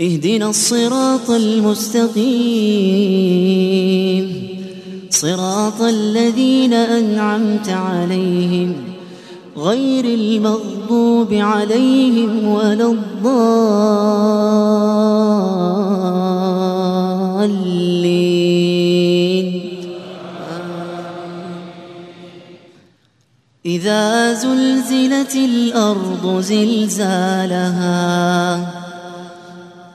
اهدنا الصراط المستقيم. صراط الذين أنعمت عليهم غير المغضوب عليهم ولا الضالين. إذا زلزلت الأرض زلزالها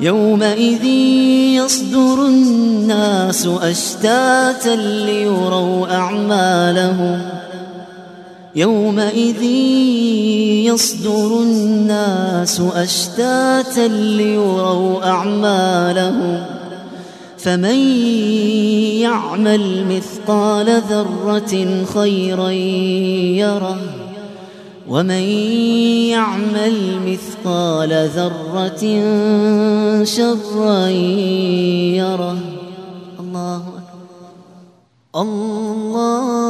يومئذ يصدر الناس أشتاتا ليروا أعمالهم. يومئذ يصدر الناس أشتاتا ليروا أعمالهم. فمن يعمل مثقال ذرة خيرا يره. ومن يعمل مثقال ذرة شرا يره. الله أكبر. الله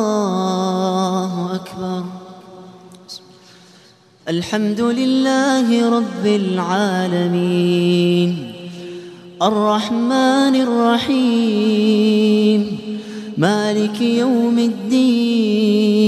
أكبر. الحمد لله رب العالمين. الرحمن الرحيم. مالك يوم الدين.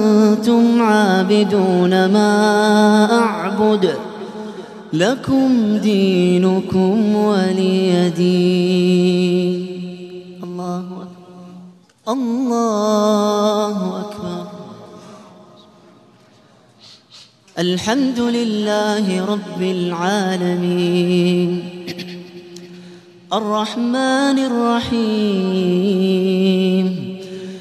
عابدون ما أعبد لكم دينكم ولي دين. الله أكبر. الله أكبر. الحمد لله رب العالمين. الرحمن الرحيم.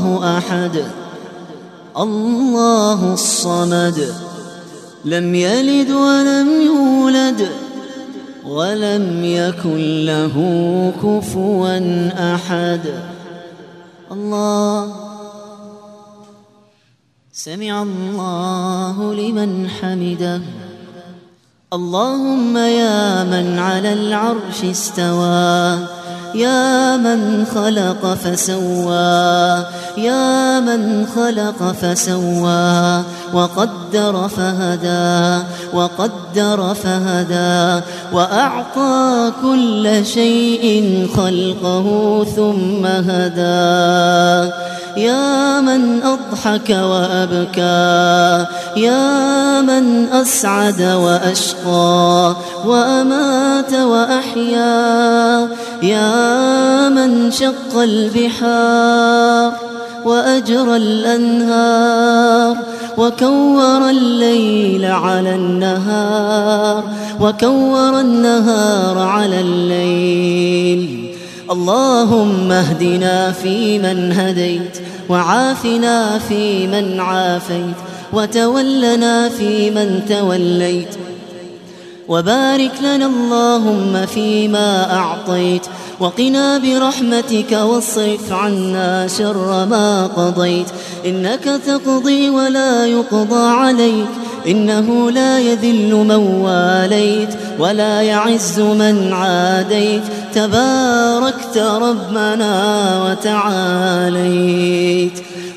الله أحد. الله الصمد. لم يلد ولم يولد ولم يكن له كفوا أحد. الله. سمع الله لمن حمده. اللهم يا من على العرش استوى. يا من خلق فسوى يا من خلق فسوى. وقدر فهدى وقدر فهدى وأعطى كل شيء خلقه ثم هدى. يا من أضحك وأبكى يا من أسعد وأشقى وأمات وأحيا يا من شق البحار. وأجرى الأنهار وكور الليل على النهار وكور النهار على الليل. اللهم اهدنا فيمن هديت وعافنا فيمن عافيت وتولنا فيمن توليت وبارك لنا اللهم فيما أعطيت وقنا برحمتك واصرف عنا شر ما قضيت. إنك تقضي ولا يقضى عليك إنه لا يذل من واليت ولا يعز من عاديت. تباركت ربنا وتعاليت.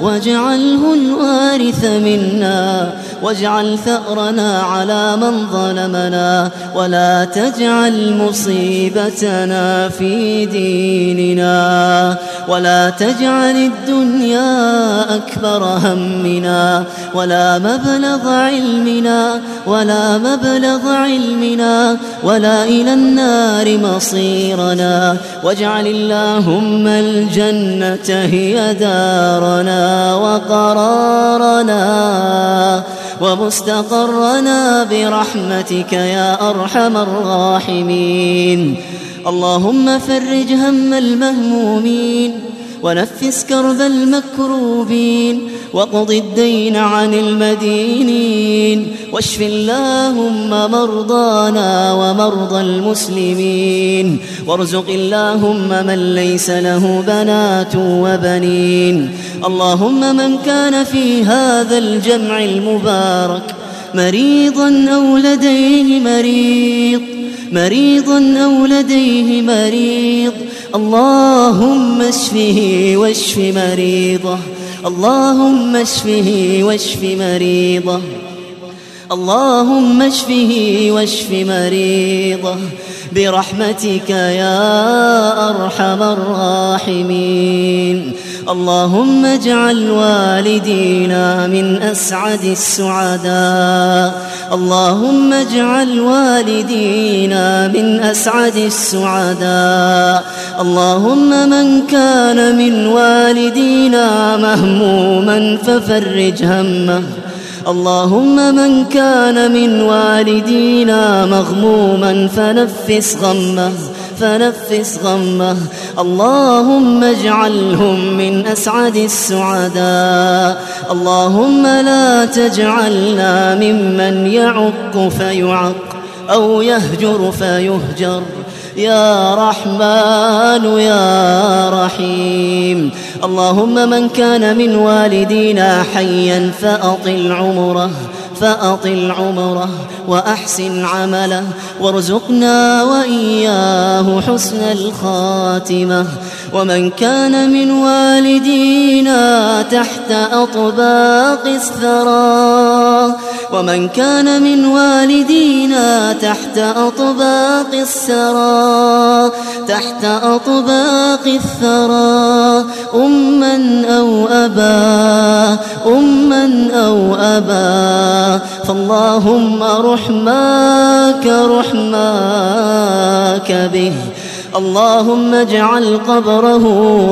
واجعله الوارث منا واجعل ثأرنا على من ظلمنا ولا تجعل مصيبتنا في ديننا ولا تجعل الدنيا أكبر همنا ولا مبلغ علمنا ولا مبلغ علمنا ولا إلى النار مصيرنا. واجعل اللهم الجنة هي دارنا. وقرارنا ومستقرنا برحمتك يا أرحم الراحمين. اللهم فرج هم المهمومين. ونفس كرب المكروبين وقض الدين عن المدينين واشف اللهم مرضانا ومرضى المسلمين وارزق اللهم من ليس له بنات وبنين اللهم من كان في هذا الجمع المبارك مريضا أو لديه مريض مريضا أو لديه مريض. اللهم اشفه واشف مريضه. اللهم اشفه واشف مريضه. اللهم اشفه واشف مريضه. برحمتك يا أرحم الراحمين. اللهم اجعل والدينا من أسعد السعداء. اللهم اجعل والدينا من أسعد السعداء. اللهم من كان من والدينا مهموما ففرج همه. اللهم من كان من والدينا مغموما فنفس غمه. فنفس غمه. اللهم اجعلهم من أسعد السعداء. اللهم لا تجعلنا ممن يعق فيعق أو يهجر فيهجر. يا رحمن يا رحيم. اللهم من كان من والدينا حيا فأطل عمره. فأطل عمره وأحسن عمله وارزقنا وإياه حسن الخاتمة. ومن كان من والدينا تحت أطباق الثرى. ومن كان من والدينا تحت أطباق الثرى. تحت أطباق الثرى. أما أو أبا أما أو أبا. فاللهم رحماك رحماك به. اللهم اجعل قبره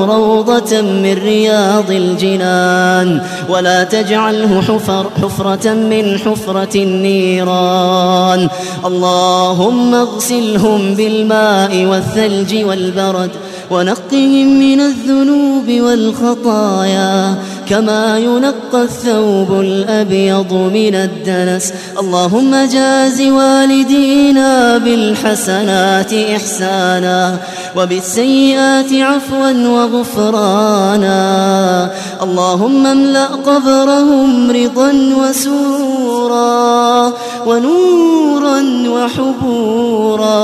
روضة من رياض الجنان ولا تجعله حفر حفرة من حفرة النيران. اللهم اغسلهم بالماء والثلج والبرد ونقهم من الذنوب والخطايا كما ينقى الثوب الأبيض من الدنس. اللهم جاز والدينا بالحسنات إحسانا وبالسيئات عفوا وغفرانا. اللهم املأ قبرهم رضا وسرورا ونورا وحبورا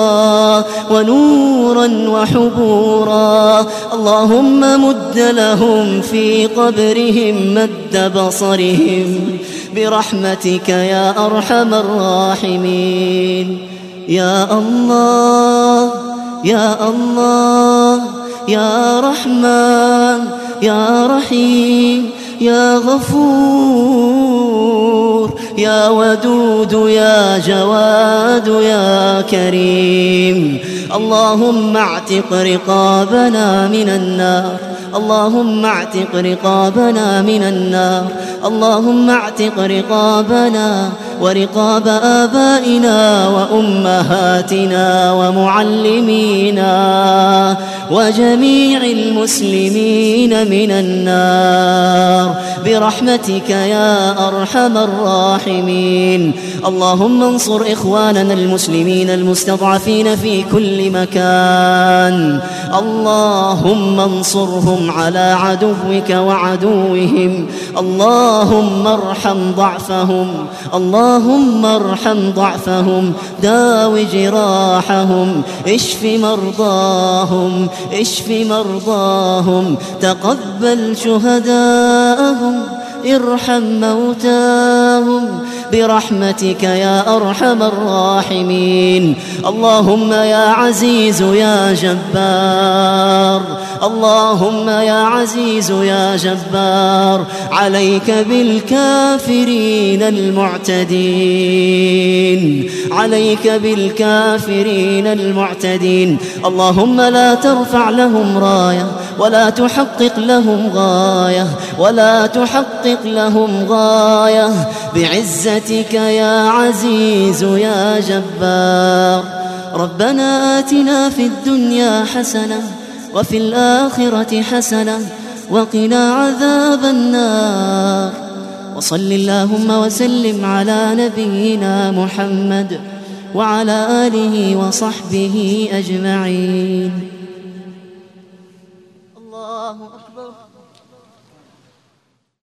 ونورا وحبورا اللهم مد لهم في قبرهم مد بصرهم. برحمتك يا أرحم الراحمين. يا الله يا الله يا رحمن يا رحيم يا غفور. يا ودود يا جواد يا كريم. اللهم اعتق رقابنا من النار. اللهم اعتق رقابنا من النار. اللهم اعتق رقابنا ورقاب آبائنا وأمهاتنا ومعلمينا. وجميع المسلمين من النار. برحمتك يا أرحم الراحمين. اللهم انصر إخواننا المسلمين المستضعفين في كل مكان. اللهم انصرهم على عدوك وعدوهم. اللهم ارحم ضعفهم. اللهم ارحم ضعفهم. داو جراحهم. اشف مرضاهم. اشف مرضاهم؟ تقبل شهداءهم. ارحم موتاهم برحمتك يا أرحم الراحمين. اللهم يا عزيز يا جبار. اللهم يا عزيز يا جبار. عليك بالكافرين المعتدين. عليك بالكافرين المعتدين. اللهم لا ترفع لهم راية ولا تحقق لهم غاية ولا تحقق لهم غاية. بعزتك يا عزيز يا جبار. ربنا آتنا في الدنيا حسنة وفي الآخرة حسنة وقنا عذاب النار. وصل اللهم وسلم على نبينا محمد وعلى آله وصحبه أجمعين.